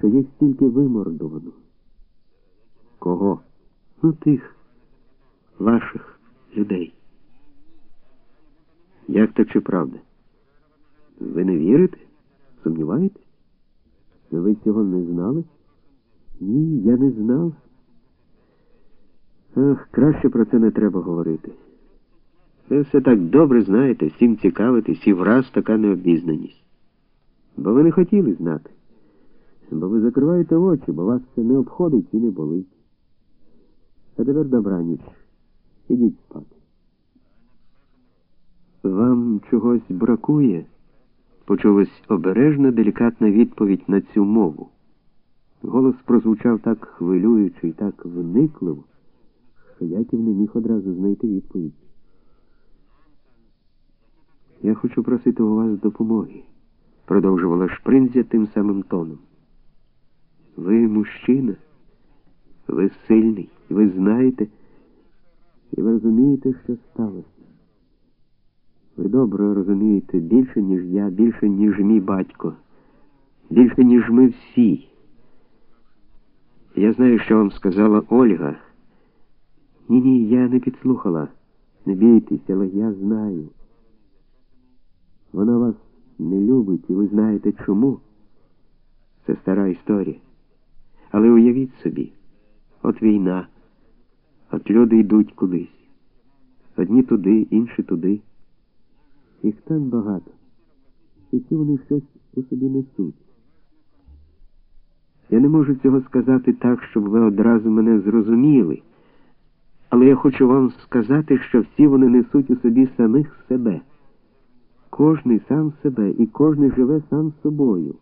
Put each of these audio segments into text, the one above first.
що їх стільки вимордовано. Кого? Ну, тих ваших людей. Як то чи правда? Ви не вірите? Сумніваєтесь? Ви цього не знали? Ні, я не знав. Ах, краще про це не треба говорити. Ви все так добре знаєте, всім цікавитесь і враз така необізнаність. Бо ви не хотіли знати. Бо ви закриваєте очі, бо вас це не обходить і не болить. А тепер добраніч. Ідіть спати. Вам чогось бракує? Почулась обережна, делікатна відповідь на цю мову. Голос прозвучав так хвилюючи і так вникливо, що Яків не міг одразу знайти відповідь. Я хочу просити у вас допомоги, продовжувала Шпринзя тим самим тоном. Ви мужчина, ви сильний, ви знаєте, і ви розумієте, що сталося. Ви добре розумієте більше, ніж я, більше, ніж мій батько, більше, ніж ми всі. Я знаю, що вам сказала Ольга. Ні, ні, я не підслухала. Не бійтесь, але я знаю. Вона вас не любить, і ви знаєте чому. Це стара історія. Але уявіть собі, от війна, от люди йдуть кудись. Одні туди, інші туди. Їх так багато. І всі вони щось у собі несуть. Я не можу цього сказати так, щоб ви одразу мене зрозуміли. Але я хочу вам сказати, що всі вони несуть у собі самих себе. Кожний сам себе, і кожний живе сам собою.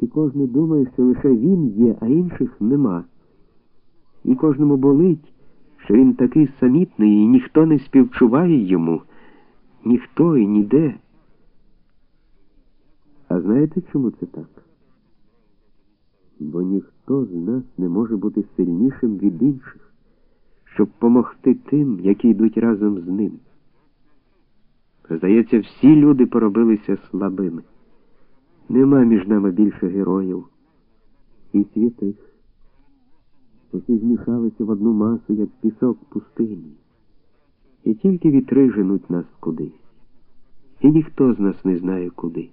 І кожен думає, що лише він є, а інших нема. І кожному болить, що він такий самітний, і ніхто не співчуває йому, ніхто і ніде. А знаєте, чому це так? Бо ніхто з нас не може бути сильнішим від інших, щоб помогти тим, які йдуть разом з ним. Здається, всі люди поробилися слабими. Нема між нами більше героїв і святих. Усі змішалися в одну масу, як пісок пустині. І тільки вітри женуть нас кудись. І ніхто з нас не знає куди.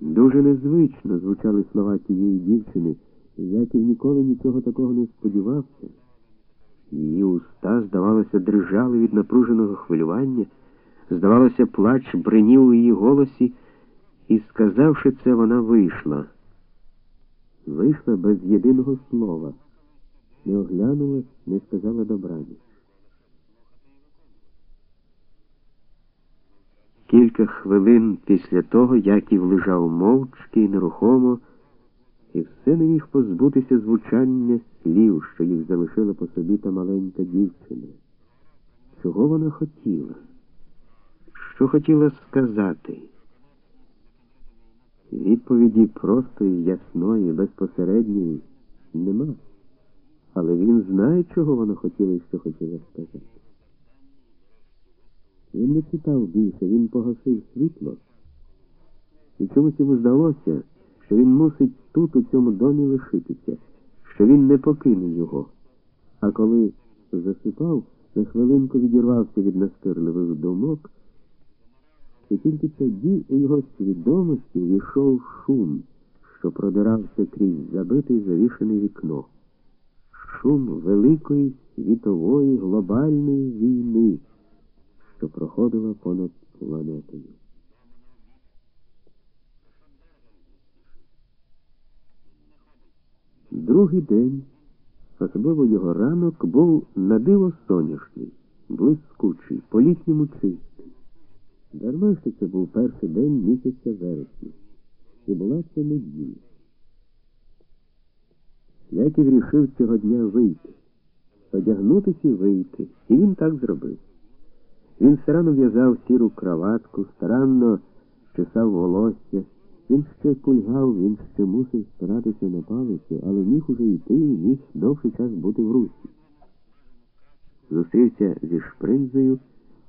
Дуже незвично звучали слова тієї дівчини, і Яків ніколи нічого такого не сподівався. Її уста, здавалося, дрижали від напруженого хвилювання, здавалося, плач бринів у її голосі, і, сказавши це, вона вийшла. Вийшла без єдиного слова, не оглянулась, не сказала добраніч. Кілька хвилин після того Яків лежав мовчки і нерухомо, і все не міг позбутися звучання слів, що їх залишила по собі та маленька дівчина. Чого вона хотіла? Що хотіла сказати? Відповіді простої, ясної, безпосередньої нема. Але він знає, чого вона хотіла і що хотіла сказати. Він не читав більше, він погасив світло. І чомусь йому здалося, що він мусить тут, у цьому домі, лишитися, що він не покине його. А коли засипав, на хвилинку відірвався від настирливих думок, і тільки тоді у його свідомості війшов шум, що продирався крізь забите завішене вікно. Шум великої світової глобальної війни що проходила понад планетою. Другий день, особливо його ранок, був надиво сонячний, блискучий, по літньому чистий. Дарма, що це був перший день місяця вересня, і була це неділя. Яків рішив цього дня вийти, одягнутися і вийти, і він так зробив. Він старанно в'язав сіру краватку, старанно чесав волосся. Він ще кульгав, він ще мусив старатися на палиці, але міг уже йти і міг довший час бути в русі. Зустрівся зі шпринзою,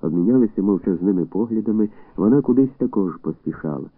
обмінялися мовчазними поглядами, вона кудись також поспішала.